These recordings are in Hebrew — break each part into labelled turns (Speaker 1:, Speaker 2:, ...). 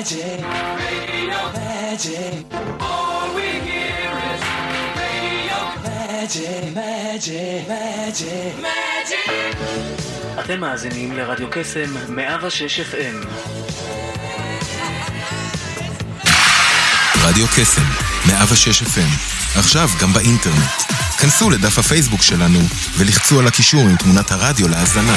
Speaker 1: magic, radio magic. All we hear is radio magic, magic, magic, magic.
Speaker 2: אתם מאזינים לרדיו קסם 106 FM.
Speaker 3: רדיו קסם, 106 FM, עכשיו גם באינטרנט. כנסו לדף הפייסבוק שלנו ולחצו על הקישור עם תמונת הרדיו להאזנה.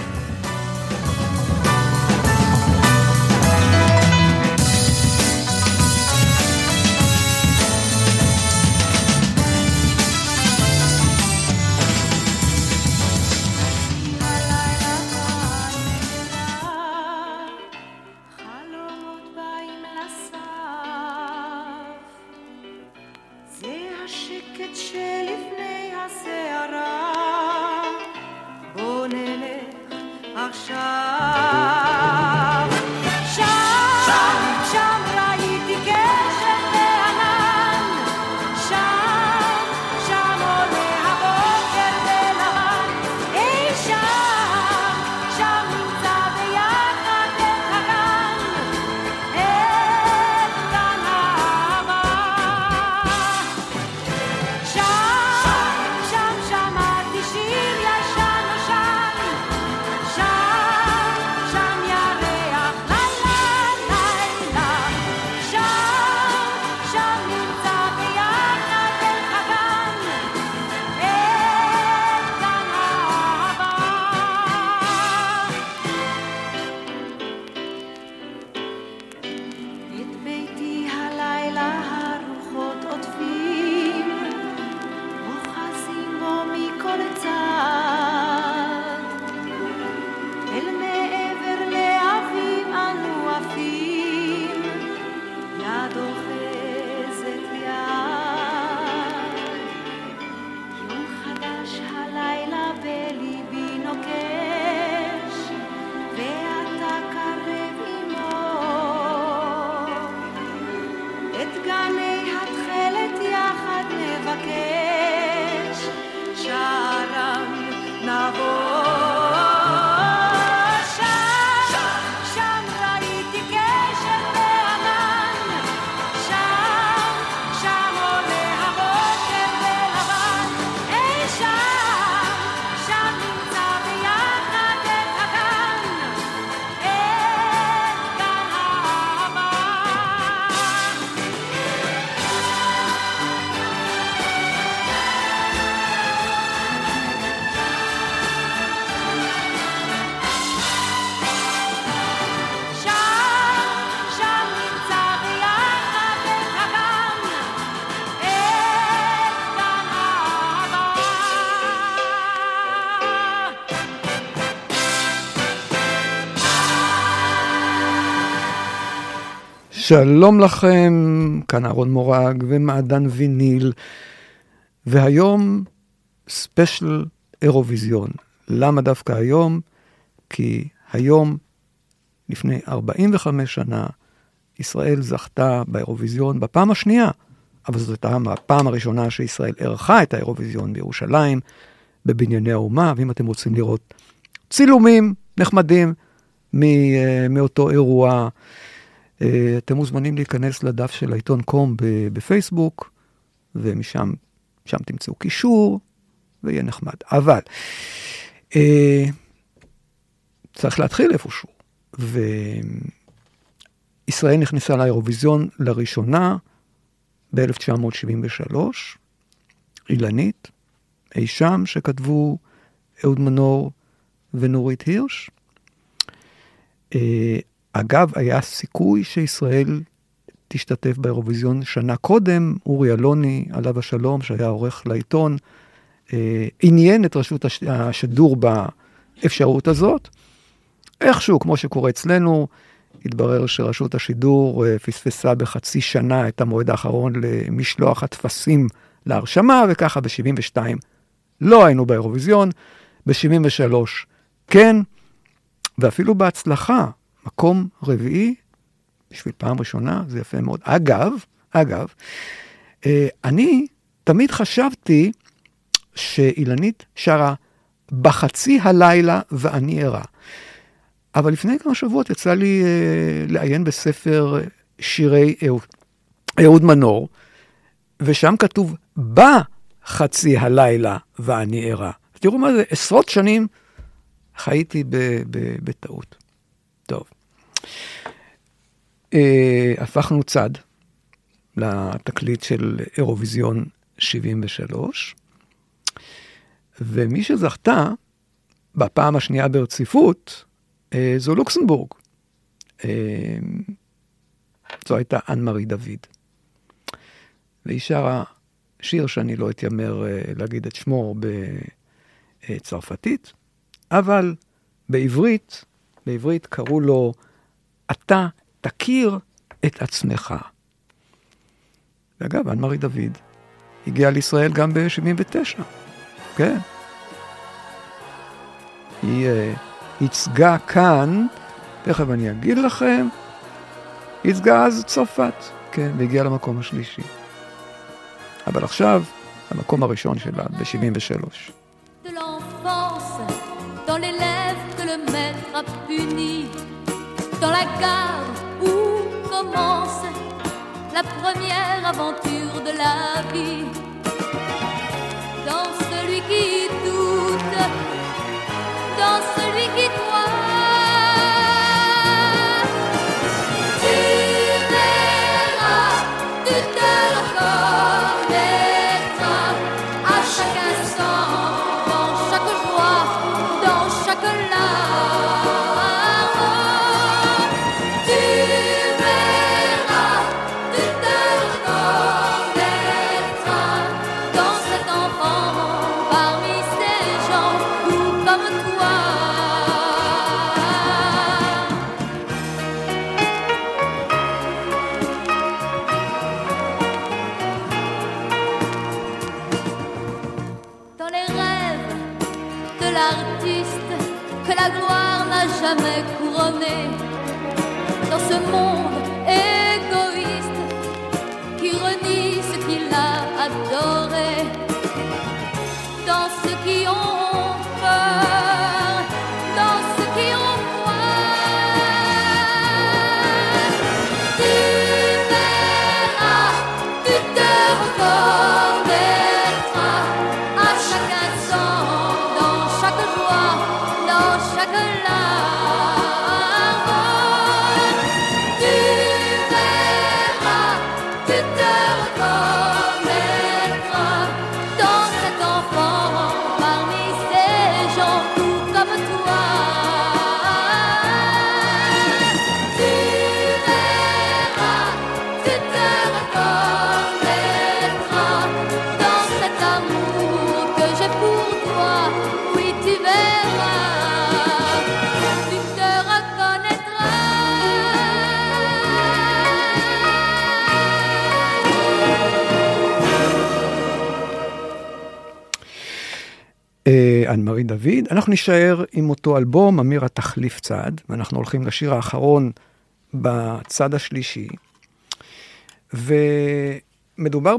Speaker 4: שלום לכם, כאן אהרון מורג ומעדן ויניל, והיום ספיישל אירוויזיון. למה דווקא היום? כי היום, לפני 45 שנה, ישראל זכתה באירוויזיון בפעם השנייה, אבל זאת הייתה הפעם הראשונה שישראל אירחה את האירוויזיון בירושלים, בבנייני האומה, ואם אתם רוצים לראות צילומים נחמדים אה, מאותו אירוע, אתם מוזמנים להיכנס לדף של העיתון קום בפייסבוק, ומשם שם תמצאו קישור, ויהיה נחמד. אבל אה, צריך להתחיל איפשהו. וישראל נכנסה לאירוויזיון לראשונה ב-1973, אילנית, אי שם, שכתבו אהוד מנור ונורית הירש. אה, אגב, היה סיכוי שישראל תשתתף באירוויזיון שנה קודם, אורי אלוני, עליו השלום, שהיה עורך לעיתון, אה, עניין את רשות הש- השידור באפשרות הזאת. איכשהו, כמו שקורה אצלנו, התברר שרשות השידור אה, פספסה בחצי שנה את המועד האחרון למשלוח הטפסים להרשמה, וככה ב-72 לא היינו באירוויזיון, ב-73 כן, ואפילו בהצלחה, מקום רביעי, בשביל פעם ראשונה, זה יפה מאוד. אגב, אגב, אה, אני תמיד חשבתי שאילנית שרה בחצי הלילה ואני ערה. אבל לפני כמה שבועות יצא לי אה, לעיין בספר שירי אהוד, אהוד מנור, ושם כתוב בחצי הלילה ואני ערה. תראו מה זה, עשרות שנים חייתי בטעות. אה, הפכנו צד לתקליט של אירוויזיון 73, ומי שזכתה בפעם השנייה ברציפות, אה, זו לוקסמבורג. אה, זו הייתה אנמרי דוד. והיא שרה שיר שאני לא אתיימר להגיד את שמו בצרפתית, אבל בעברית, בעברית קראו לו אתה תכיר את עצמך. ואגב, אנמרי דוד הגיעה לישראל גם ב-79, כן. היא uh, ייצגה כאן, תכף אני אגיד לכם, ייצגה אז צרפת, כן, והגיעה למקום השלישי. אבל עכשיו, המקום הראשון שלה, ב-73.
Speaker 5: de l'enfance, dans les lèvres que le maître a puni, dans la gare où commence la première aventure de la vie, dans celui qui doute, dans celui qui croit.
Speaker 4: אנמרי דוד. אנחנו נישאר עם אותו אלבום, אמירה תחליף צד, ואנחנו הולכים לשיר האחרון בצד השלישי. ומדובר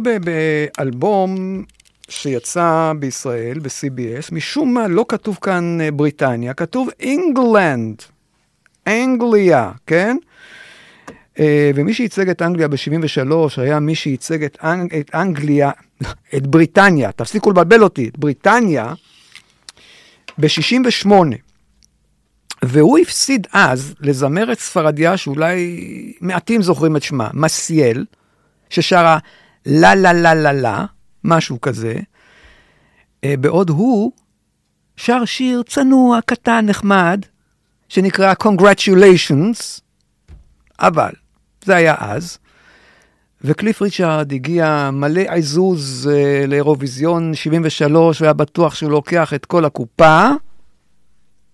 Speaker 4: באלבום שיצא בישראל, ב-CBS, משום מה לא כתוב כאן אה, בריטניה, כתוב אינגלנד, אנגליה, כן? אה, ומי שייצג את אנגליה ב-73 היה מי שייצג את, אנג, את אנגליה, את בריטניה, תפסיקו לבלבל אותי, את בריטניה, ב-68. והוא הפסיד אז לזמרת ספרדיה שאולי מעטים זוכרים את שמה, מסיאל, ששרה לה לה לה לה לה, משהו כזה, אה, בעוד הוא שר שיר צנוע, קטן, נחמד, שנקרא Congratulations, אבל זה היה אז, וקליף ריצ'רד הגיע מלא עזוז אה, לאירוויזיון 73, והיה בטוח שהוא לוקח את כל הקופה,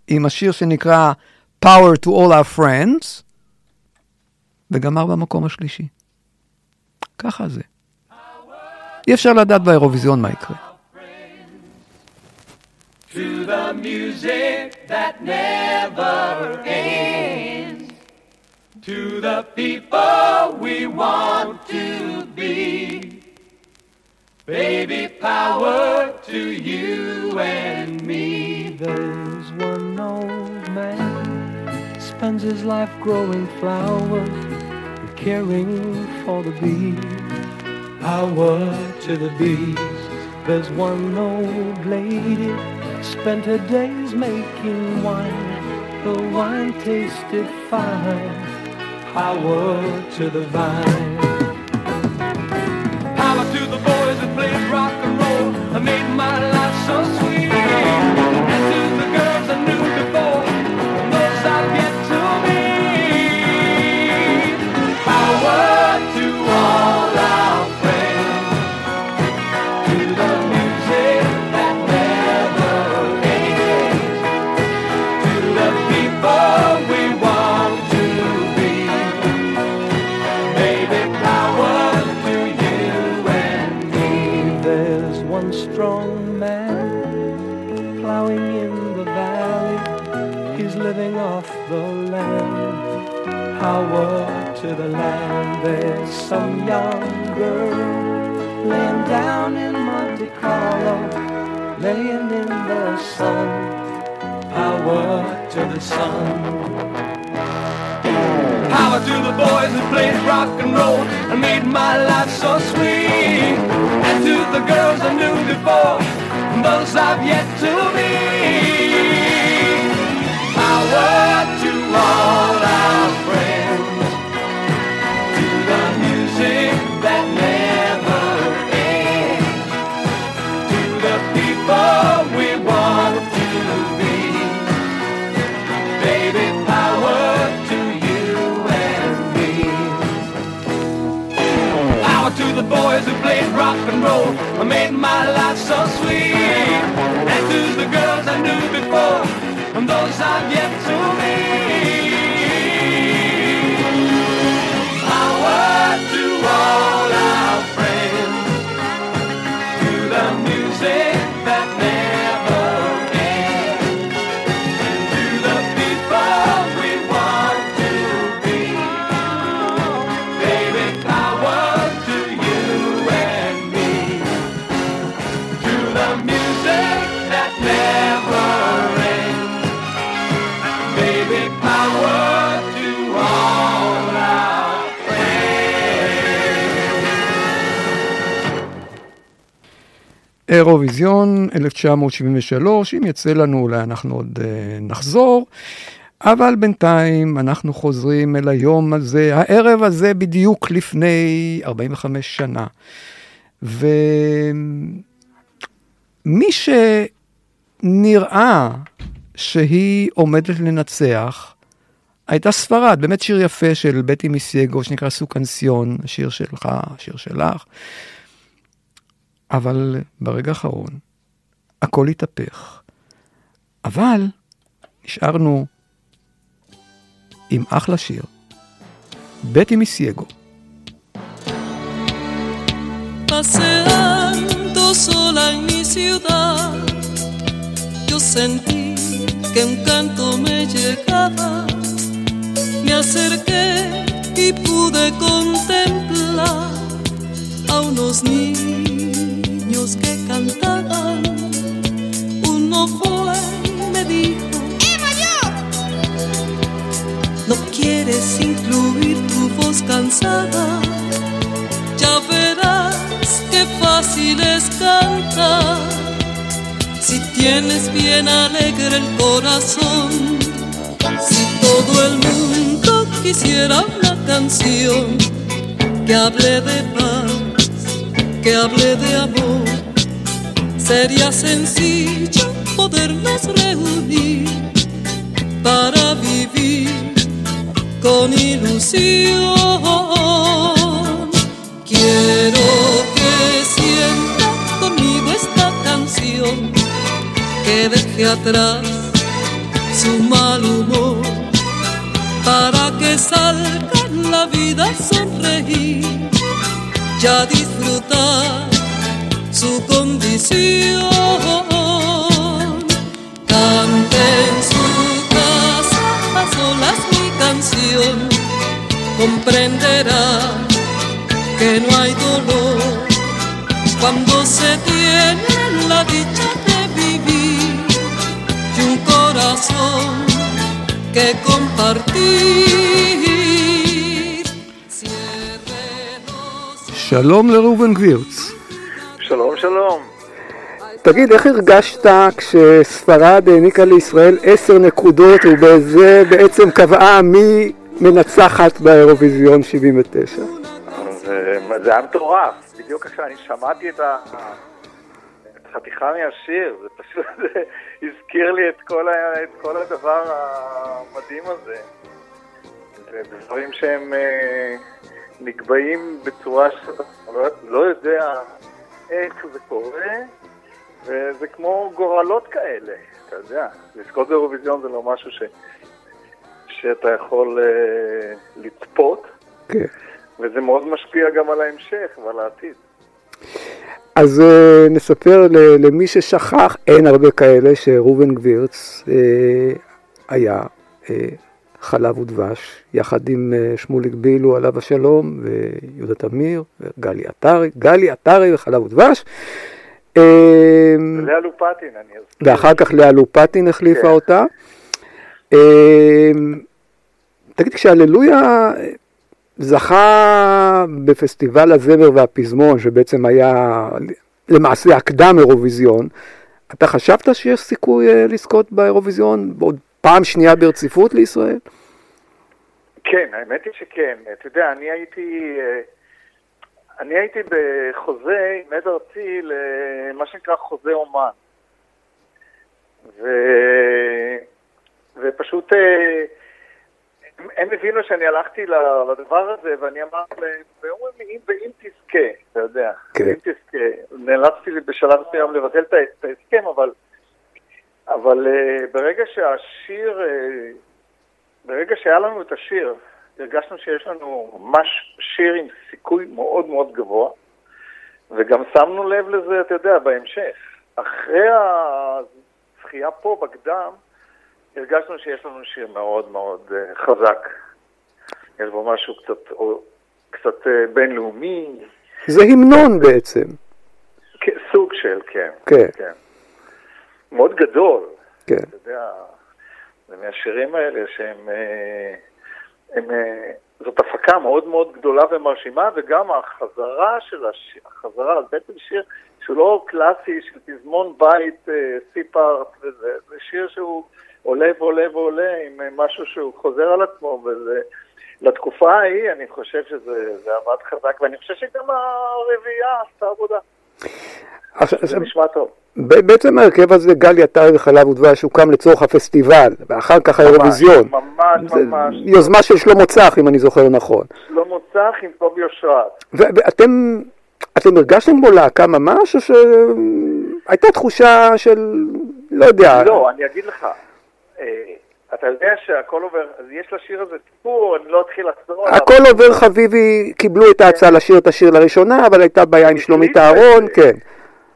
Speaker 4: עם השיר שנקרא Power to All Our Friends, וגמר במקום השלישי. ככה זה. אי אפשר לדעת באירוויזיון מה יקרה.
Speaker 6: to the music that never ends, to the people we want to be. Baby, power to you and me.
Speaker 1: There's one old man spends his life growing flowers and caring for the bees. Power to the bees. There's one old lady spent her days making wine. The wine tasted fine. Power to the vine. There's some young girl laying down in Monte Carlo, laying in the sun. Power to the sun. Power to the boys who played rock and roll and made my life so sweet. And to the girls I knew before, those I've yet to meet. Rock and roll and made my life so sweet. And to the girls I knew before and those I've yet to meet.
Speaker 4: אירוויזיון 1973, אם יצא לנו אולי אנחנו עוד אה, נחזור, אבל בינתיים אנחנו חוזרים אל היום הזה, הערב הזה בדיוק לפני 45 שנה. ומי שנראה שהיא עומדת לנצח, הייתה ספרד, באמת שיר יפה של בטי מיסייגו, שנקרא סוקנסיון, שיר שלך, שיר שלך. אבל ברגע האחרון הכל התהפך. אבל נשארנו עם אחלה שיר. בטי מיסייגו.
Speaker 7: Paseando sola en mi ciudad, yo sentí que un canto me llegaba. Me acerqué y pude contemplar a unos niños quieres incluir tu voz cansada? ya verás qué fácil es cantar. Si tienes bien alegre el corazón, si todo el mundo quisiera una canción que hable de paz, que hable de amor, sería sencillo podernos reunir para vivir con ilusión. Quiero que sienta conmigo esta canción que deje atrás su mal humor para que salgan la vida sonreír, ya disfrutar su condición. Comprenderá que no hay dolor cuando se tiene la dicha de vivir y un corazón que compartir.
Speaker 4: שלום לראובן גבירץ.
Speaker 8: שלום, שלום.
Speaker 4: תגיד, איך הרגשת כשספרד העניקה לישראל עשר נקודות ובזה בעצם קבעה מי מנצחת באירוויזיון 79?
Speaker 8: זה, היה מטורף. בדיוק עכשיו אני שמעתי את, החתיכה מהשיר, זה פשוט הזכיר לי את כל, ה, את כל הדבר המדהים הזה. זה דברים שהם אה, נקבעים בצורה שאתה לא, לא יודע איך זה קורה, וזה כמו גורלות כאלה, אתה יודע. לזכות באירוויזיון זה לא משהו ש, שאתה יכול אה, לצפות.
Speaker 4: כן.
Speaker 8: וזה מאוד משפיע גם על ההמשך ועל העתיד.
Speaker 4: אז uh, נספר למי ששכח, אין הרבה כאלה, שראובן גבירץ uh, היה uh, חלב ודבש, יחד עם uh, שמוליק בילו עליו השלום, ויהודה תמיר, וגלי עטרי, גלי עטרי וחלב ודבש. Uh,
Speaker 8: לאה לופטין, אני אזכיר.
Speaker 4: ואחר כך לאה לופטין החליפה
Speaker 8: כן.
Speaker 4: אותה. אה, תגיד, כשהללויה זכה בפסטיבל הזמר והפזמון, שבעצם היה למעשה הקדם אירוויזיון, אתה חשבת שיש סיכוי אה, לזכות באירוויזיון עוד פעם שנייה ברציפות לישראל?
Speaker 8: כן, האמת היא שכן. אתה יודע, אני הייתי... אה, אני הייתי בחוזה עם עד ארצי למה שנקרא חוזה אומן. ו... ופשוט אה, הם, הם הבינו שאני הלכתי לדבר הזה ואני אמרתי להם, והם אומרים לי, אם, ואם תזכה, אתה יודע,
Speaker 4: כן.
Speaker 8: אם תזכה, נאלצתי בשלב מסוים לבטל את ההסכם, אבל, אבל אה, ברגע שהשיר, אה, ברגע שהיה לנו את השיר, הרגשנו שיש לנו ממש שיר עם סיכוי מאוד מאוד גבוה, וגם שמנו לב לזה, אתה יודע, בהמשך. אחרי הזכייה פה בקדם, הרגשנו שיש לנו שיר מאוד מאוד אה, חזק. יש בו משהו קצת, או, קצת אה, בינלאומי,
Speaker 4: זה המנון בעצם.
Speaker 8: כ- סוג של, כן.
Speaker 4: כן.
Speaker 8: כן. מאוד גדול.
Speaker 4: כן.
Speaker 8: אתה יודע, זה מהשירים האלה שהם... אה, הם, זאת הפקה מאוד מאוד גדולה ומרשימה, וגם החזרה של השיר, החזרה, בעצם שיר שהוא לא קלאסי של פזמון בית, סי-פארט, וזה זה שיר שהוא עולה ועולה ועולה עם אה, משהו שהוא חוזר על עצמו, וזה... לתקופה ההיא, אני חושב שזה זה עבד חזק, ואני חושב שגם הרביעייה עשתה עבודה. זה נשמע טוב.
Speaker 4: בעצם ההרכב הזה, גלי עטרי וחלב ודבש, הוקם לצורך הפסטיבל, ואחר כך האירוויזיון.
Speaker 8: ממש, ממש.
Speaker 4: יוזמה של שלמה צח, אם אני זוכר נכון.
Speaker 8: שלמה צח עם קובי אושרת.
Speaker 4: ואתם אתם הרגשתם בו להקה ממש, או שהייתה תחושה של, לא יודע.
Speaker 8: לא, אני אגיד לך, אתה יודע שהכל עובר, אז יש לשיר הזה סיפור, אני לא אתחיל לחזור עליו.
Speaker 4: הכל עובר חביבי, קיבלו את ההצעה לשיר את השיר לראשונה, אבל הייתה בעיה עם שלומית אהרון. כן.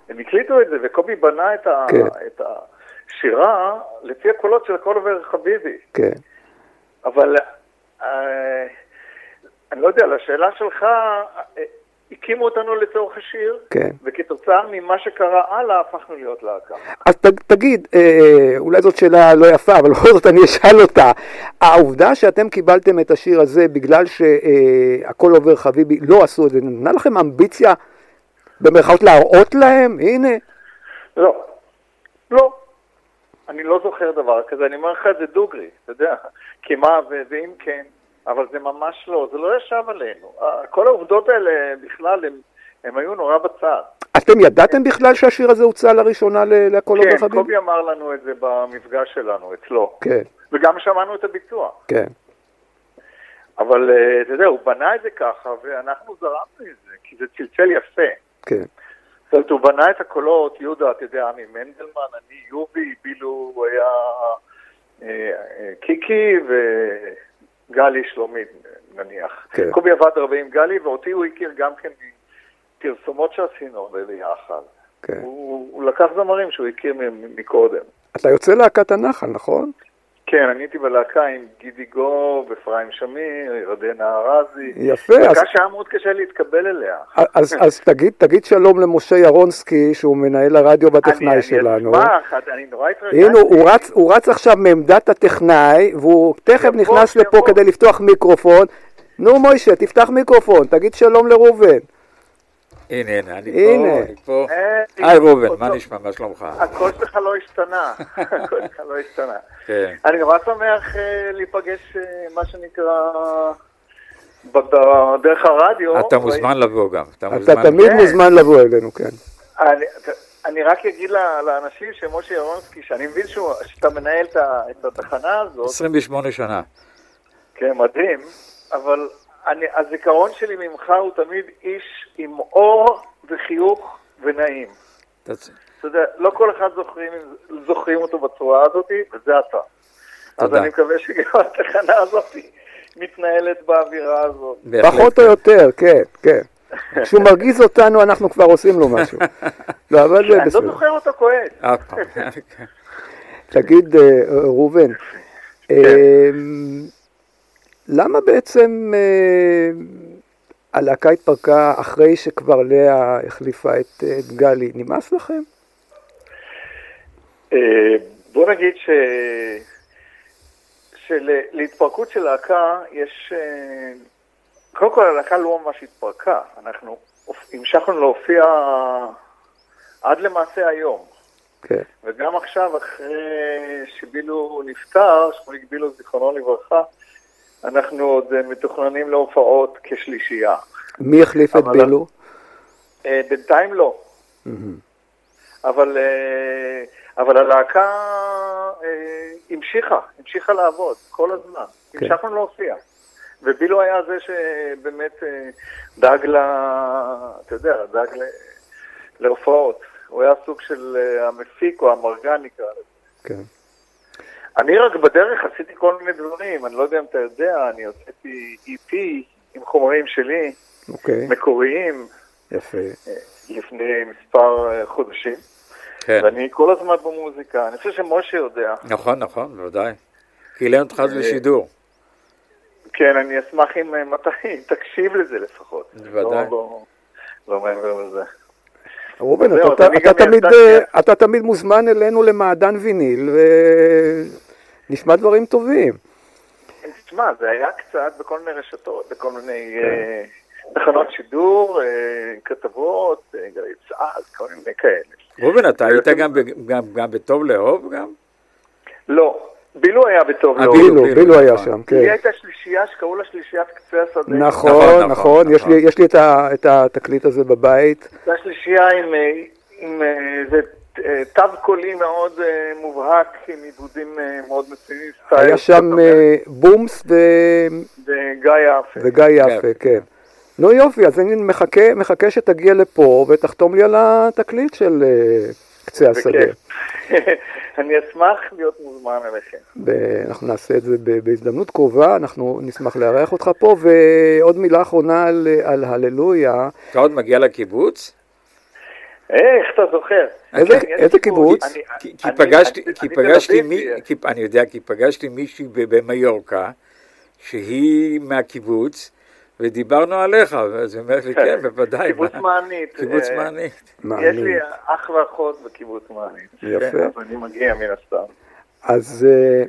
Speaker 8: הם הקליטו את זה, וקובי בנה את, ה,
Speaker 4: כן.
Speaker 8: את השירה לפי הקולות של הכל עובר חביבי.
Speaker 4: כן.
Speaker 8: אבל אה, אני לא יודע, לשאלה שלך, אה, הקימו אותנו לצורך השיר,
Speaker 4: כן.
Speaker 8: וכתוצאה ממה שקרה הלאה הפכנו להיות להקה.
Speaker 4: אז ת, תגיד, אה, אולי זאת שאלה לא יפה, אבל בכל זאת אני אשאל אותה. העובדה שאתם קיבלתם את השיר הזה בגלל שהכל עובר חביבי, לא עשו את זה, נתנה לכם אמביציה במרכאות להראות להם? הנה.
Speaker 8: לא, לא. אני לא זוכר דבר כזה, אני אומר לך את זה דוגרי, אתה יודע, כי מה, ואם כן, אבל זה ממש לא, זה לא ישב עלינו. כל העובדות האלה בכלל, הם, הם היו נורא בצד.
Speaker 4: אתם ידעתם בכלל שהשיר הזה הוצא לראשונה לכל עובר
Speaker 8: כן? קובי אמר לנו את זה במפגש שלנו, אצלו.
Speaker 4: כן,
Speaker 8: וגם שמענו את הביצוע.
Speaker 4: כן.
Speaker 8: אבל אה, אתה יודע, הוא בנה את זה ככה, ואנחנו זרמנו את זה, כי זה צלצל יפה.
Speaker 4: כן.
Speaker 8: זאת אומרת, הוא בנה את הקולות, יהודה, אתה יודע, עמי מנדלמן, אני יובי, בילו הוא היה אה, אה, קיקי וגלי שלומית, נניח.
Speaker 4: כן.
Speaker 8: קובי עבד הרבה עם גלי, ואותי הוא הכיר גם כן מפרסומות שעשינו הרבה ביחד.
Speaker 4: כן.
Speaker 8: הוא, הוא לקח זמרים שהוא הכיר מקודם.
Speaker 4: אתה יוצא להקת הנחל, נכון?
Speaker 8: כן, אני הייתי בלהקה עם גידי גוב, אפרים שמיר, ירדנה ארזי.
Speaker 4: יפה, אז-
Speaker 8: להקה שהיה מאוד קשה להתקבל אליה.
Speaker 4: אז, אז תגיד, תגיד שלום למשה ירונסקי, שהוא מנהל הרדיו והטכנאי
Speaker 8: אני-
Speaker 4: שלנו.
Speaker 8: אני אשמח, אני נורא התרגשתי.
Speaker 4: הנה, הוא רץ, הוא רץ עכשיו מעמדת הטכנאי, והוא תכף
Speaker 8: יבוא,
Speaker 4: נכנס לפה. כדי לפתוח מיקרופון. נו, מוישה, תפתח מיקרופון, תגיד שלום לראובן.
Speaker 9: הנה, הנה, אני
Speaker 4: הנה.
Speaker 9: פה, אני פה.
Speaker 8: היי,
Speaker 9: היי ראובן. מה נשמע, מה שלומך?
Speaker 8: הקול שלך לא השתנה, הקול שלך לא השתנה.
Speaker 9: כן.
Speaker 8: אני נורא שמח אה, להיפגש, אה, מה שנקרא, דרך הרדיו.
Speaker 9: אתה מוזמן לבוא גם, אתה
Speaker 4: אתה
Speaker 9: מוזמן.
Speaker 4: תמיד
Speaker 8: כן.
Speaker 4: מוזמן לבוא אלינו, כן.
Speaker 8: אני, רק אגיד לאנשים שמשה ירונסקי, שאני מבין שאתה מנהל את התחנה הזאת,
Speaker 9: 28 שנה.
Speaker 8: כן, מדהים, אבל אני, הזיכרון שלי ממך הוא תמיד איש עם אור וחיוך ונעים.
Speaker 9: אתה-
Speaker 8: יודע, לא כל אחד זוכרים, זוכרים אותו בצורה הזאת, וזה אתה. אז
Speaker 9: תודה.
Speaker 8: אני מקווה שגם התחנה הזאת מתנהלת באווירה הזאת.
Speaker 9: בהחלט,
Speaker 4: פחות או
Speaker 9: כן.
Speaker 4: יותר, כן, כן. כשהוא מרגיז אותנו, אנחנו כבר עושים לו משהו. לא, אבל זה
Speaker 8: אני לא
Speaker 4: בסדר.
Speaker 8: זוכר אותו כועס.
Speaker 9: אף פעם.
Speaker 4: תגיד, אה, ראובן, אה, למה בעצם אה, הלהקה התפרקה אחרי שכבר לאה החליפה את אה, את גלי? נמאס לכם?
Speaker 8: אה, בוא נגיד ש... שלהתפרקות של להקה יש... אה, קודם כל הלהקה לא ממש התפרקה, אנחנו המשכנו להופיע עד למעשה היום.
Speaker 4: כן.
Speaker 8: וגם עכשיו, אחרי שבילו נפטר, שמוליק בילו, זיכרונו לברכה, אנחנו עוד אה, מתוכננים להופעות כשלישייה.
Speaker 4: מי החליף את בילו?
Speaker 8: אה, בינתיים לא. אבל, אה, אבל הלהקה אה, המשיכה, המשיכה לעבוד כל הזמן.
Speaker 4: כן.
Speaker 8: המשכנו להופיע. ובילו היה זה שבאמת אה, דאג ל... אתה יודע, דאג ל... להופעות. הוא היה סוג של אה, המפיק או המרגן נקרא לזה.
Speaker 4: כן.
Speaker 8: אני רק בדרך עשיתי כל מיני דברים, אני לא יודע אם אתה יודע, אני הוצאתי EP עם חומרים שלי,
Speaker 4: אוקיי,
Speaker 8: מקוריים,
Speaker 4: יפה.
Speaker 8: אה, לפני מספר אה, חודשים.
Speaker 9: כן.
Speaker 8: ואני כל הזמן במוזיקה, אני חושב שמשה יודע.
Speaker 9: נכון, נכון, בוודאי. קילם אותך לשידור.
Speaker 8: כן, אני אשמח אם אה, מתי תקשיב לזה לפחות.
Speaker 9: בוודאי.
Speaker 8: לא, לא, לא מעבר לזה.
Speaker 4: ראובן, אתה תמיד מוזמן אלינו למעדן ויניל, ונשמע דברים טובים.
Speaker 8: תשמע, זה היה קצת בכל מיני רשתות, בכל מיני אה, תחנות שידור, אה, כתבות, אה, גלי צה"ל, כל מיני כאלה.
Speaker 9: ראובן, אתה היית גם ב- גם- גם בטוב לאהוב גם?
Speaker 8: לא, בילו היה בטוב
Speaker 9: אה,
Speaker 8: לאור.
Speaker 9: בילו,
Speaker 4: בילו, היה
Speaker 9: נכון.
Speaker 4: שם,
Speaker 8: היא
Speaker 4: כן.
Speaker 8: הייתה שלישייה שקראו לה שלישיית קצה השדה.
Speaker 4: נכון,
Speaker 9: נכון,
Speaker 4: נכון, יש
Speaker 9: נכון.
Speaker 4: לי- יש לי את התקליט הזה בבית.
Speaker 8: זו שלישייה עם, אה, תו קולי מאוד אה, מובהק, עם עיבודים אה, מאוד מצוינים.
Speaker 4: היה שם בומס ו-
Speaker 8: וגיא יפה.
Speaker 4: וגיא יפה, כן. נו יופי, אז אני מחכה, מחכה שתגיע לפה ותחתום לי על התקליט של קצה השדה.
Speaker 8: אני אשמח להיות מוזמן אליכם.
Speaker 4: אנחנו נעשה את זה בהזדמנות קרובה, אנחנו נשמח לארח אותך פה, ועוד מילה אחרונה על, על הללויה.
Speaker 9: אתה עוד מגיע לקיבוץ?
Speaker 8: אה, איך אתה זוכר?
Speaker 4: איזה-. קיבוץ?
Speaker 8: אני-
Speaker 9: יודע, כי פגשתי מישהי במיורקה, שהיא מהקיבוץ, ודיברנו עליך, אז היא אומרת לי, כן, בוודאי.
Speaker 8: קיבוץ מענית.
Speaker 9: קיבוץ
Speaker 8: אה,
Speaker 9: מענית.
Speaker 8: יש. לי אח ואחות בקיבוץ מענית.
Speaker 4: יפה.
Speaker 8: אז אני מגיע מן הסתם.
Speaker 4: אז אה,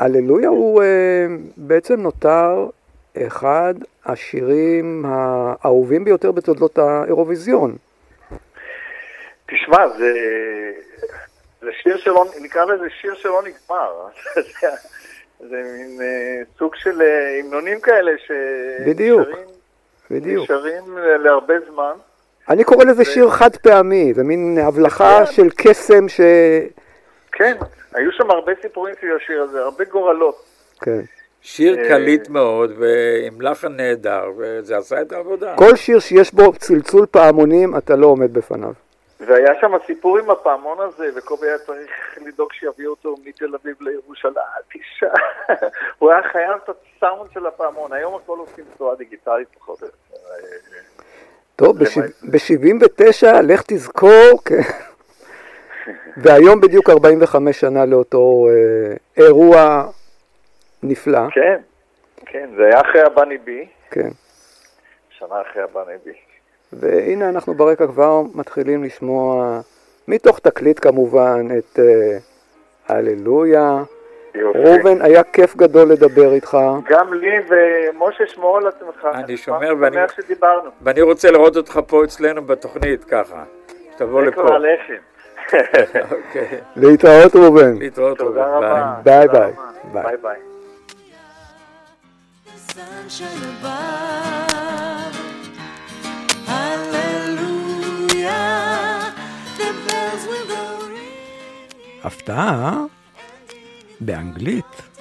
Speaker 4: הללויה הוא בעצם נותר אחד השירים האהובים ביותר בתולדות האירוויזיון.
Speaker 8: תשמע, זה, זה שיר שלא, נקרא לזה שיר שלא נגמר. זה, זה מין אה, סוג של אה, המנונים כאלה
Speaker 4: בדיוק.
Speaker 8: שנשארים
Speaker 4: בדיוק.
Speaker 8: נשארים להרבה זמן.
Speaker 4: אני קורא לזה שיר חד פעמי, זה מין הבלחה
Speaker 8: כן.
Speaker 4: של קסם ש...
Speaker 8: כן, היו שם הרבה סיפורים סביב השיר הזה, הרבה גורלות.
Speaker 4: כן.
Speaker 9: שיר
Speaker 8: אה,
Speaker 9: קליט מאוד, ועם לחן נהדר, וזה עשה את העבודה.
Speaker 4: כל שיר שיש בו צלצול פעמונים, אתה לא עומד בפניו.
Speaker 8: והיה שם סיפור עם הפעמון הזה, וקובי היה צריך לדאוג שיביאו אותו מתל אביב לירושלים, תשעה. הוא היה חייב את הסאונד של הפעמון, היום הכל עושים בצורה דיגיטלית פחות או יותר.
Speaker 4: טוב, ב-79, לך תזכור, כן. והיום בדיוק 45 שנה לאותו אה, אירוע נפלא.
Speaker 8: כן, כן, זה היה אחרי הבני בי.
Speaker 4: כן.
Speaker 8: שנה אחרי הבני בי.
Speaker 4: והנה אנחנו ברקע כבר מתחילים לשמוע, מתוך תקליט כמובן, את אה, הללויה. ראובן, היה כיף גדול לדבר איתך.
Speaker 8: גם לי, ומשה, שמור על עצמך.
Speaker 9: אני שומר ואני-
Speaker 8: שמח שדיברנו.
Speaker 9: ואני רוצה לראות אותך פה אצלנו בתוכנית, ככה. שתבוא
Speaker 8: זה
Speaker 9: לפה.
Speaker 8: כבר הלחם.
Speaker 9: אוקיי.
Speaker 4: להתראות ראובן.
Speaker 9: להתראות
Speaker 8: תודה
Speaker 9: ראובן.
Speaker 4: ביי
Speaker 8: תודה
Speaker 4: ביי.
Speaker 8: רבה.
Speaker 4: ביי.
Speaker 8: ביי
Speaker 4: הפתעה באנגלית.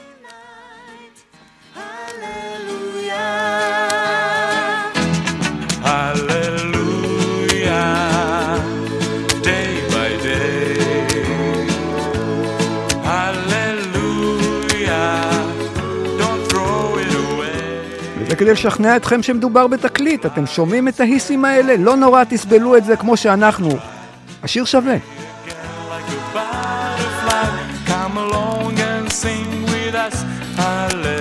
Speaker 10: Away.
Speaker 4: וזה כדי לשכנע אתכם שמדובר בתקליט. אתם שומעים את ההיסים האלה? לא נורא, תסבלו את זה כמו שאנחנו. השיר שווה.
Speaker 10: Come along and sing with us.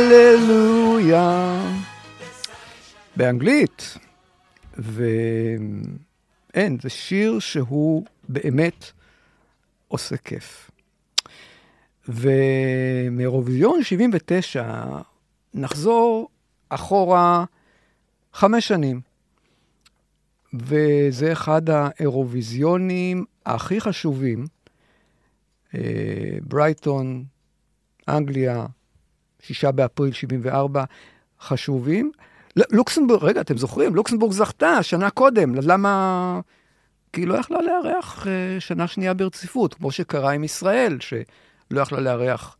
Speaker 4: הללויה. באנגלית. ואין, זה שיר שהוא באמת עושה כיף. ומאירוויזיון 79 נחזור אחורה חמש שנים. וזה אחד האירוויזיונים הכי חשובים. אה, ברייטון, אנגליה, שישה באפריל 74, חשובים. לוקסמבורג, רגע, אתם זוכרים? לוקסמבורג זכתה שנה קודם, למה... כי היא לא יכלה לארח אה, שנה שנייה ברציפות, כמו שקרה עם ישראל, שלא יכלה לארח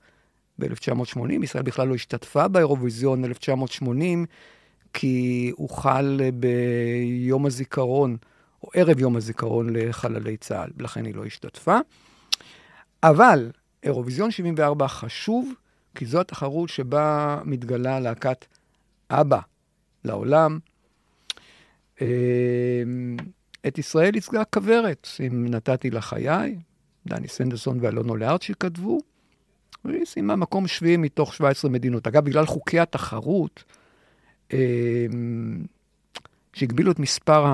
Speaker 4: ב-1980, ישראל בכלל לא השתתפה באירוויזיון 1980, כי הוא חל ביום הזיכרון, או ערב יום הזיכרון לחללי צה"ל, ולכן היא לא השתתפה. אבל אירוויזיון 74 חשוב, כי זו התחרות שבה מתגלה להקת אבא לעולם. אה, את ישראל ייצגה כוורת, אם נתתי לחיי, דני סנדרסון ואלונו לארט שכתבו, והיא סיימה מקום שביעי מתוך 17 מדינות. אגב, בגלל חוקי התחרות, אה, שהגבילו את מספר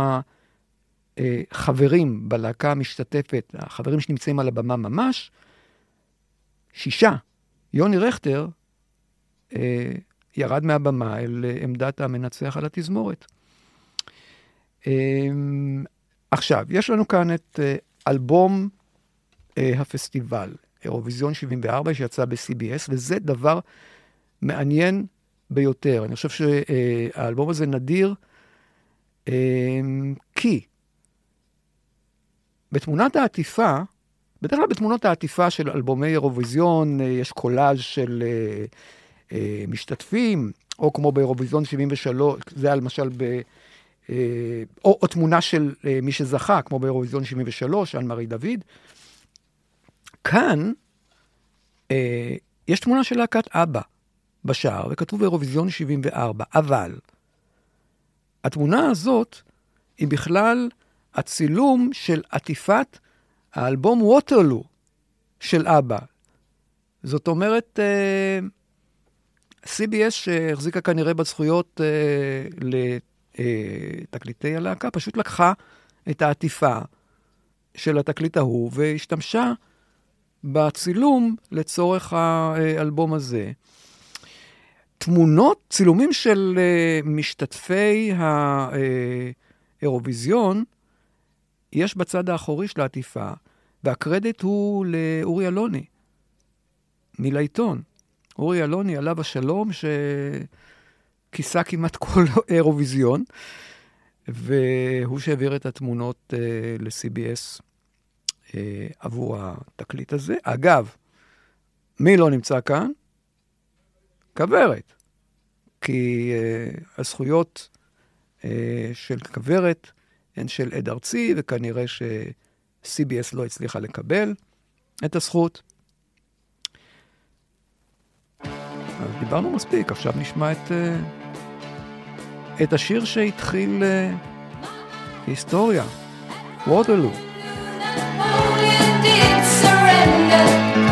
Speaker 4: החברים בלהקה המשתתפת, החברים שנמצאים על הבמה ממש, שישה. יוני רכטר אה, ירד מהבמה אל אה, עמדת המנצח על התזמורת. אה, עכשיו, יש לנו כאן את אה, אלבום אה, הפסטיבל, אירוויזיון 74, שיצא ב-CBS, וזה דבר מעניין ביותר. אני חושב שהאלבום הזה נדיר, אה, כי בתמונת העטיפה, בדרך כלל בתמונות העטיפה של אלבומי אירוויזיון אה, יש קולאז' של אה, אה, משתתפים, או כמו באירוויזיון 73, זה היה למשל ב... אה, או, או תמונה של אה, מי שזכה, כמו באירוויזיון 73, על מרי דוד. כאן אה, יש תמונה של להקת אבא בשער, וכתוב אירוויזיון 74, אבל התמונה הזאת היא בכלל הצילום של עטיפת האלבום ווטרלו של אבא. זאת אומרת, אה, CBS שהחזיקה כנראה בזכויות אה, לתקליטי הלהקה, פשוט לקחה את העטיפה של התקליט ההוא והשתמשה בצילום לצורך האלבום הזה. תמונות, צילומים של uh, משתתפי האירוויזיון, יש בצד האחורי של העטיפה, והקרדיט הוא לאורי אלוני, מלעיתון. אורי אלוני, עליו השלום, שכיסה כמעט כל אירוויזיון, והוא שהעביר את התמונות uh, ל-CBS uh, עבור התקליט הזה. אגב, מי לא נמצא כאן? כוורת. כי uh, הזכויות uh, של כוורת הן של עד ארצי, וכנראה ש-CBS לא הצליחה לקבל את הזכות. אז דיברנו מספיק, עכשיו נשמע את, uh, את השיר שהתחיל uh, היסטוריה, ווטרלו.
Speaker 5: Napoleon did surrender.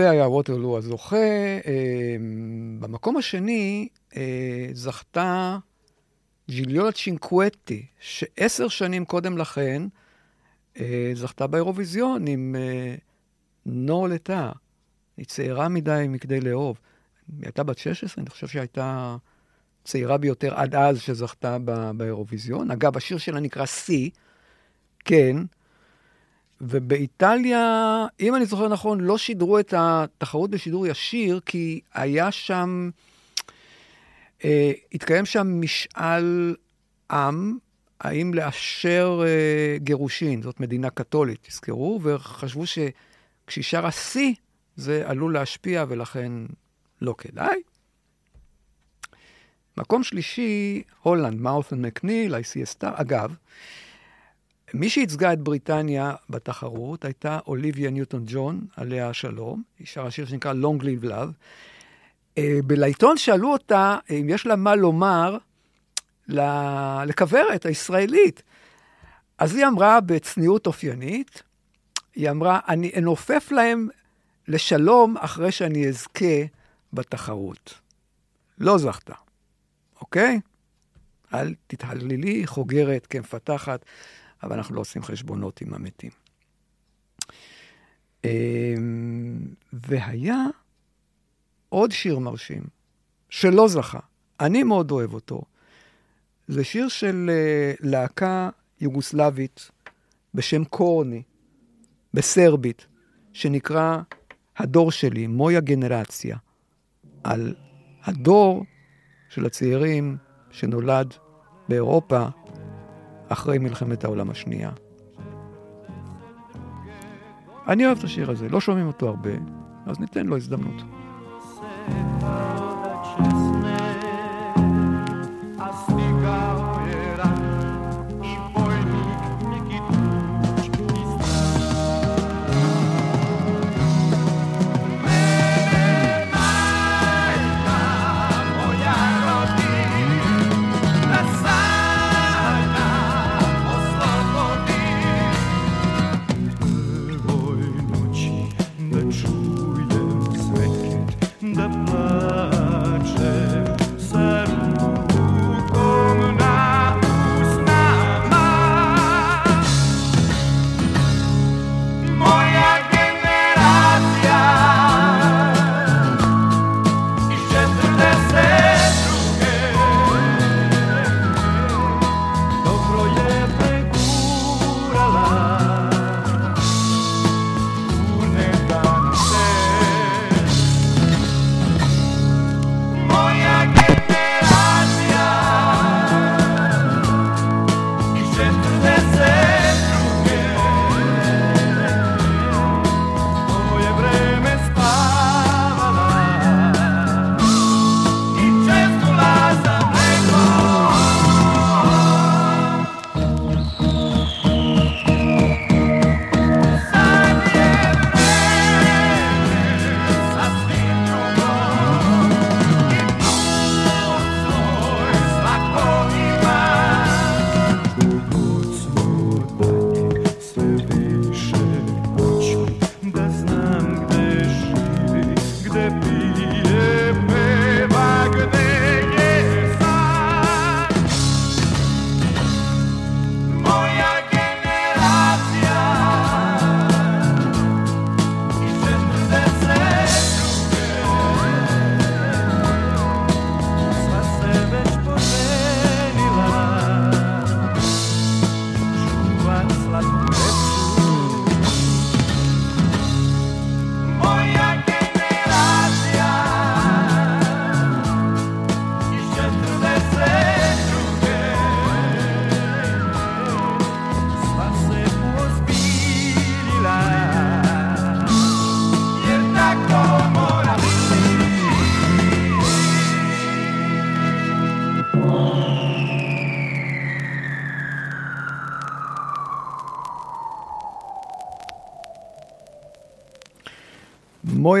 Speaker 4: זה היה ווטרלו הזוכה. אה, במקום השני אה, זכתה ג'יליולה צ'ינקווטי, שעשר שנים קודם לכן אה, זכתה באירוויזיון עם אה, נו לטה. היא צעירה מדי מכדי לאהוב. היא הייתה בת 16, אני חושב שהייתה צעירה ביותר עד אז שזכתה באירוויזיון. אגב, השיר שלה נקרא "סי", כן, ובאיטליה, אם אני זוכר נכון, לא שידרו את התחרות בשידור ישיר, כי היה שם, אה, התקיים שם משאל עם, האם לאשר אה, גירושין, זאת מדינה קתולית, תזכרו, וחשבו שכשהיא שרה שיא, זה עלול להשפיע, ולכן לא כדאי. מקום שלישי, הולנד, מאות'ן מקניל, I see a star. אגב, מי שייצגה את בריטניה בתחרות הייתה אוליביה ניוטון ג'ון, עליה השלום. היא שרה שיר שנקרא Long Live Love. אה, בלעיתון שאלו אותה אם יש לה מה לומר לכוורת הישראלית. אז היא אמרה בצניעות אופיינית, היא אמרה, אני אנופף להם לשלום אחרי שאני אזכה בתחרות. לא זכתה, אוקיי? אל תתהללי, חוגרת כמפתחת, אבל אנחנו לא עושים חשבונות עם המתים. אמ, והיה עוד שיר מרשים, שלא זכה. אני מאוד אוהב אותו. זה שיר של אה, להקה יוגוסלבית בשם קורני, בסרבית, שנקרא הדור שלי, מויה גנרציה, על הדור של הצעירים שנולד באירופה אחרי מלחמת העולם השנייה. אני אוהב את השיר הזה, לא שומעים אותו הרבה, אז ניתן לו הזדמנות.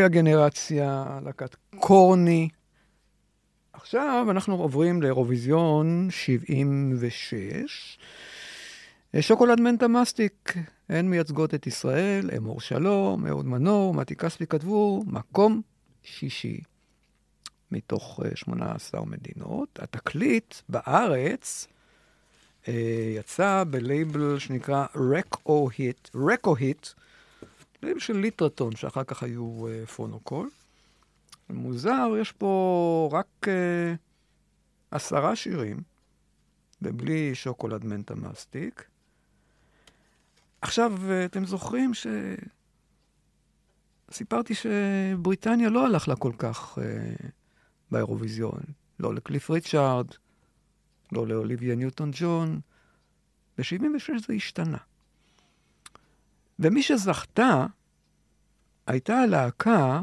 Speaker 4: מויה גנרציה, להקת קורני. עכשיו אנחנו עוברים לאירוויזיון 76. שוקולד מנטה מסטיק, הן מייצגות את ישראל, אמור שלום, אהוד מנור, מתי כספי כתבו, מקום שישי מתוך אה, 18 מדינות. התקליט בארץ אה, יצא בלייבל שנקרא רקו היט, רקו היט, של ליטרטון, שאחר כך היו אה, פונוקול. מוזר, יש פה רק אה, עשרה שירים, ובלי שוקולד מנטה מסטיק. עכשיו, אה, אתם זוכרים ש... סיפרתי שבריטניה לא הלך לה כל כך אה, באירוויזיון. לא לקליף ריצ'ארד, לא לאוליביה ניוטון ג'ון. ב-76 זה השתנה. ומי שזכתה הייתה הלהקה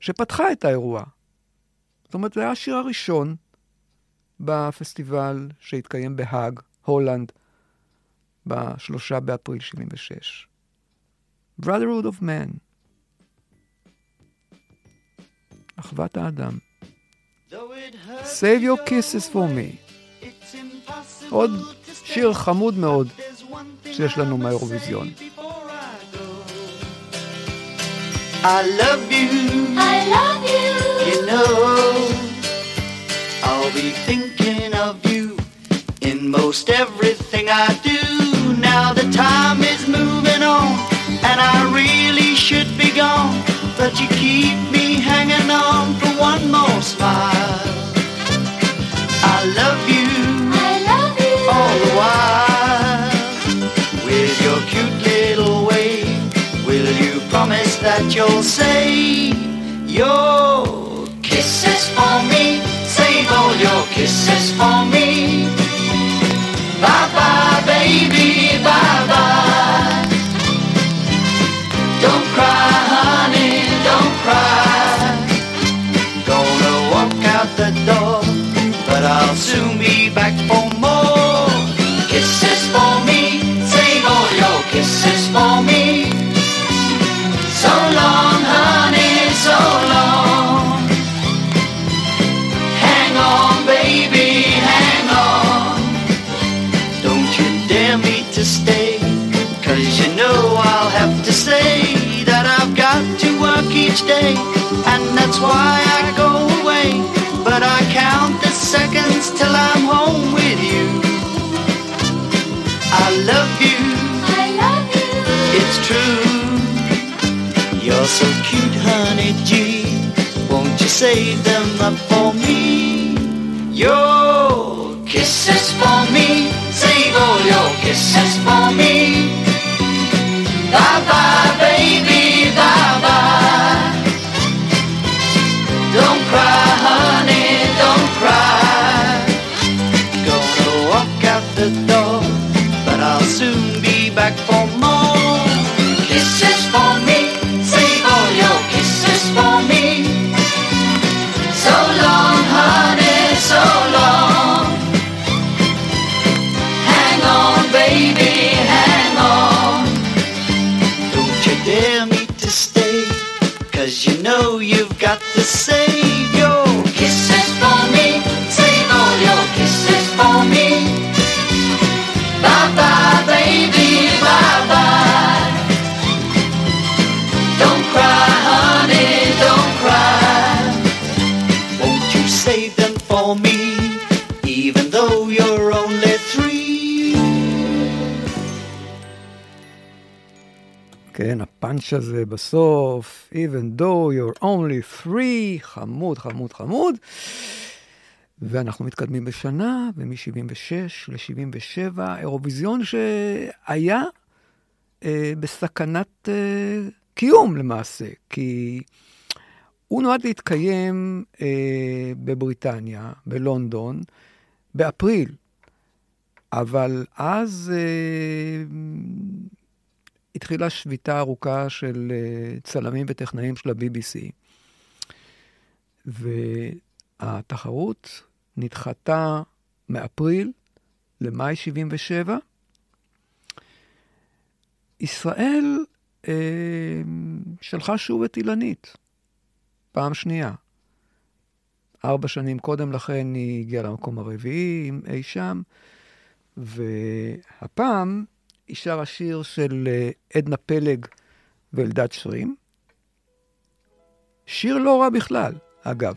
Speaker 4: שפתחה את האירוע. זאת אומרת, זה היה השיר הראשון בפסטיבל שהתקיים בהאג, הולנד, בשלושה באפריל 76. Brotherhood of Man. אחוות האדם. Save your kisses for me. עוד שיר חמוד מאוד שיש לנו מהאירוויזיון.
Speaker 11: I love you.
Speaker 5: I love you.
Speaker 11: You know, I'll be thinking of you in most everything I do. Now the time is moving on, and I really should be gone. But you keep me hanging on for one more smile. I love you. You'll save your kisses for me? Save all your kisses for me. Bye bye, baby, bye bye. Don't cry, honey, don't cry. Gonna walk out the door, but I'll soon be back for more kisses for me. Save all your kisses for me. Each day, and that's why I go away. But I count the seconds till I'm home with you. I love you,
Speaker 5: I love you.
Speaker 11: it's true. You're so cute, honey G. Won't you save them up for me? Your kisses for me. Save all your kisses for me. Bye bye, baby,
Speaker 4: הפאנץ' הזה בסוף, even though you're only three, חמוד, חמוד, חמוד. ואנחנו מתקדמים בשנה, ומ-76 ל-77, אירוויזיון שהיה אה, בסכנת אה, קיום למעשה, כי הוא נועד להתקיים אה, בבריטניה, בלונדון, באפריל, אבל אז אה, התחילה שביתה ארוכה של אה, צלמים וטכנאים של ה-BBC, והתחרות נדחתה מאפריל למאי 77. ישראל אה, שלחה שוב את אילנית, פעם שנייה. ארבע שנים קודם לכן היא הגיעה למקום הרביעי אי שם, והפעם היא שרה שיר של אה, עדנה פלג ואלדד שרים. שיר לא רע בכלל, אגב.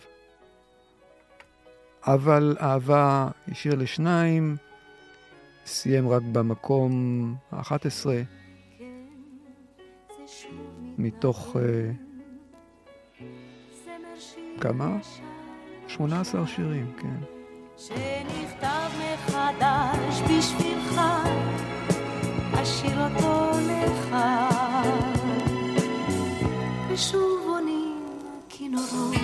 Speaker 4: אבל אהבה היא שיר לשניים, סיים רק במקום ה-11 מתוך uh, כמה? 18 שירים, כן.
Speaker 7: שנכתב ושוב עונים כינורות,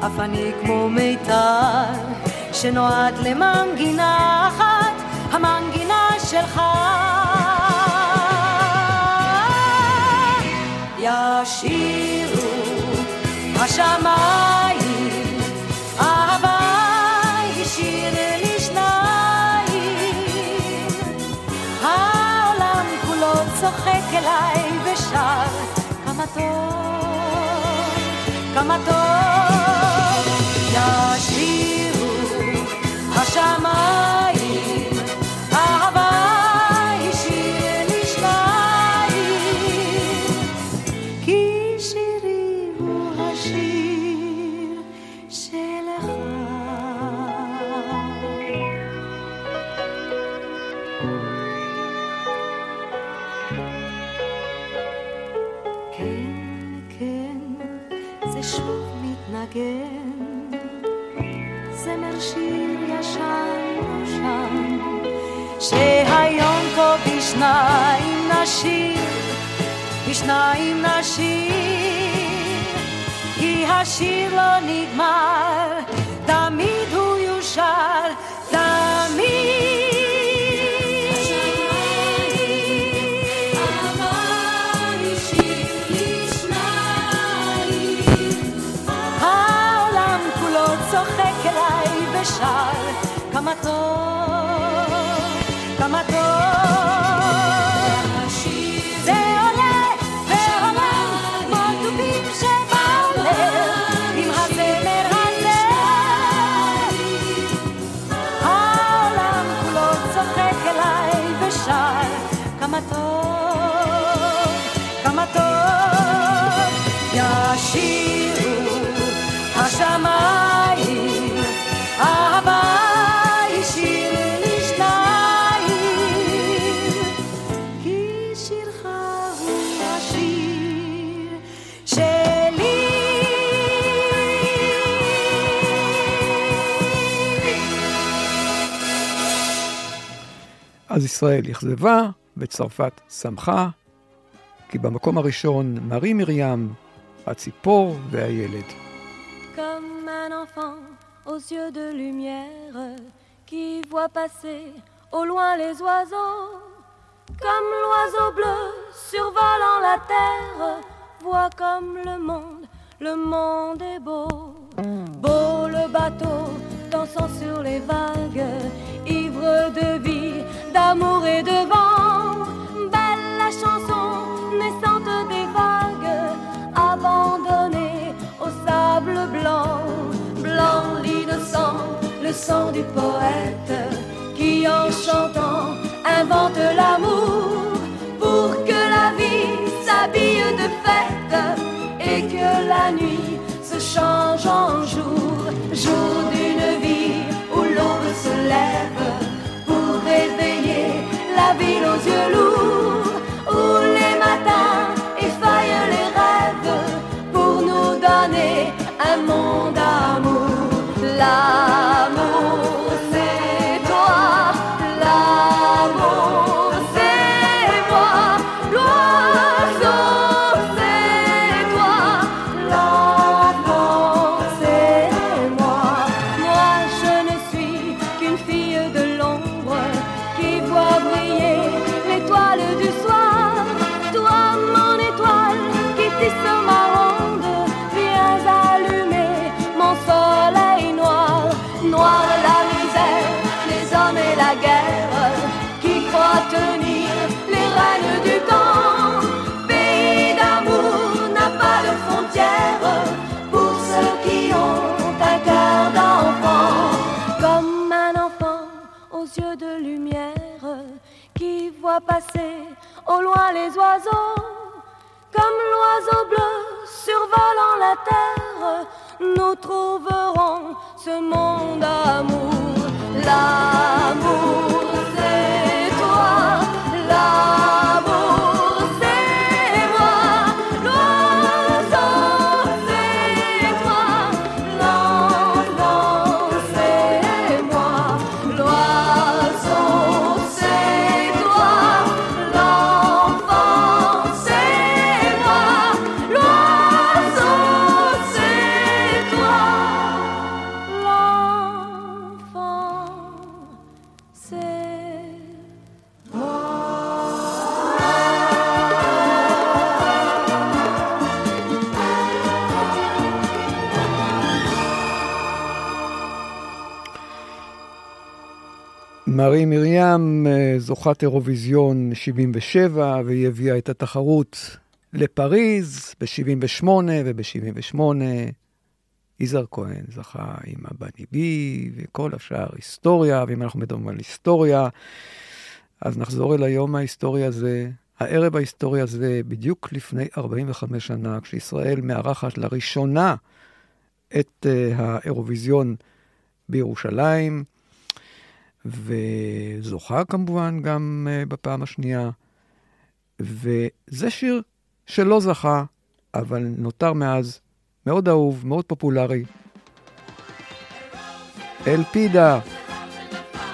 Speaker 7: אף אני כמו מיתר, שנועד למנגינה אחת, המנגינה שלך. ישירו השמיים, אהבה היא שיר לשניים. העולם כולו צוחק אליי ושר, כמה טוב, כמה
Speaker 10: נשיר, בשניים נשיר, כי השיר לא נגמר, תמיד הוא יושר, אליי ושר כמה טוב, כמה טוב.
Speaker 4: ישראל אכזבה וצרפת שמחה, כי במקום הראשון מרי מרים, הציפור והילד.
Speaker 5: Comme un enfant aux yeux de lumière qui voit passer au loin les oiseaux. Comme l'oiseau bleu survolant la terre, voit comme le monde, le monde est beau. Beau le bateau dansant sur les vagues, ivre de vie, d'amour et de vent. Belle la chanson naissante des vagues, abandonnée au sable blanc. Blanc l'innocent, le sang du poète, qui en chantant invente l'amour pour que la vie s'habille de fête et que la nuit se change en jour, jour d'une nous trouverons ce monde d'amour. L'amour, c'est toi, l'amour,
Speaker 4: מרי מרים אה, זוכת אירוויזיון 77, והיא הביאה את התחרות לפריז ב-78 וב-78. יזהר כהן זכה עם הבני בי וכל השאר היסטוריה, ואם אנחנו מדברים על היסטוריה, אז נחזור אל היום ההיסטורי הזה, הערב ההיסטורי הזה, בדיוק לפני 45 שנה, כשישראל מארחת לראשונה את uh, האירוויזיון בירושלים, וזוכה כמובן גם uh, בפעם השנייה. וזה שיר שלא זכה, אבל נותר מאז מאוד אהוב, מאוד פופולרי. אלפידה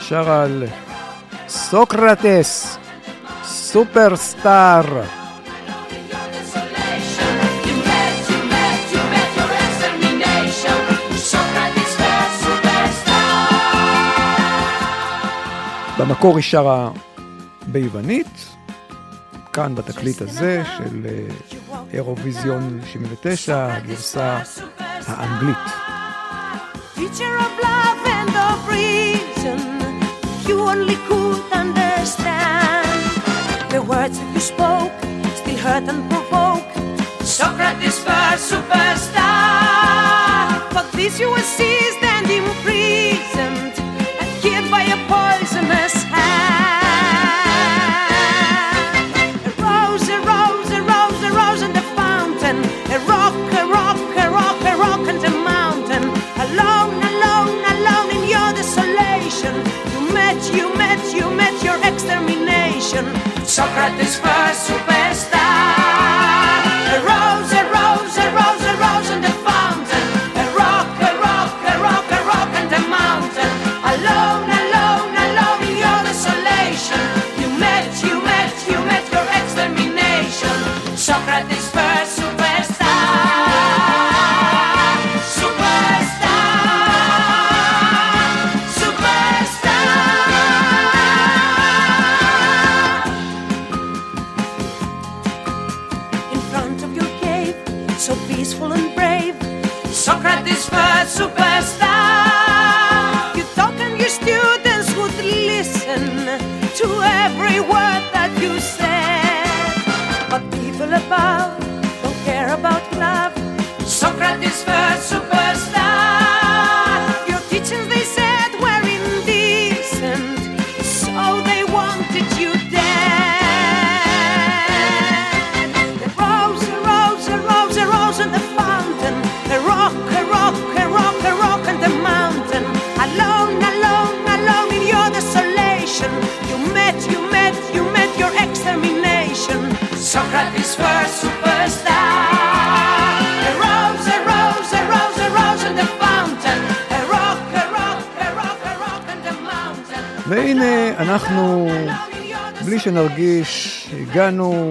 Speaker 4: שר על סוקרטס, סופרסטאר. במקור היא שרה ביוונית, כאן בתקליט הזה של אה, אירוויזיון 79, הגרסה האנגלית.
Speaker 10: Teacher of love and of reason, you only could understand the words you spoke, still hurt and provoke. Socrates first superstar, for this you were seized and imprisoned by a poisonous hand.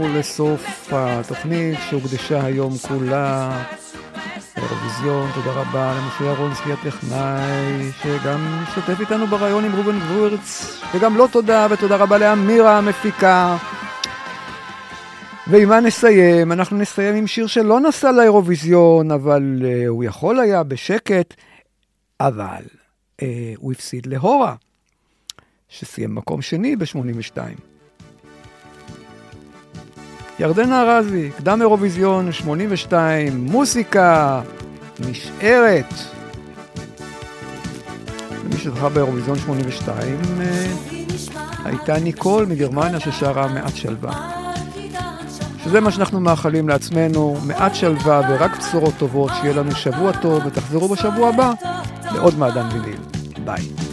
Speaker 4: לסוף התוכנית שהוקדשה היום כולה לאירוויזיון. תודה רבה למשה ירונסקי הטכנאי, שגם משתתף איתנו ברעיון עם ראובן גבורץ, וגם לו תודה, ותודה רבה לאמירה המפיקה. ועם מה נסיים? אנחנו נסיים עם שיר שלא נסע לאירוויזיון, אבל uh, הוא יכול היה בשקט, אבל uh, הוא הפסיד להורה. שסיים מקום שני ב-82. ירדנה ארזי, קדם אירוויזיון 82, מוסיקה נשארת. ומי שזכה באירוויזיון 82 אה, הייתה ניקול מגרמניה ששרה מעט שלווה. שזה מה שאנחנו מאחלים לעצמנו, מעט שלווה ורק בשורות טובות, שיהיה לנו שבוע טוב ותחזרו בשבוע הבא לעוד מעדן ויניל. ביי.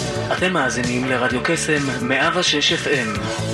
Speaker 2: אתם מאזינים לרדיו קסם 106 FM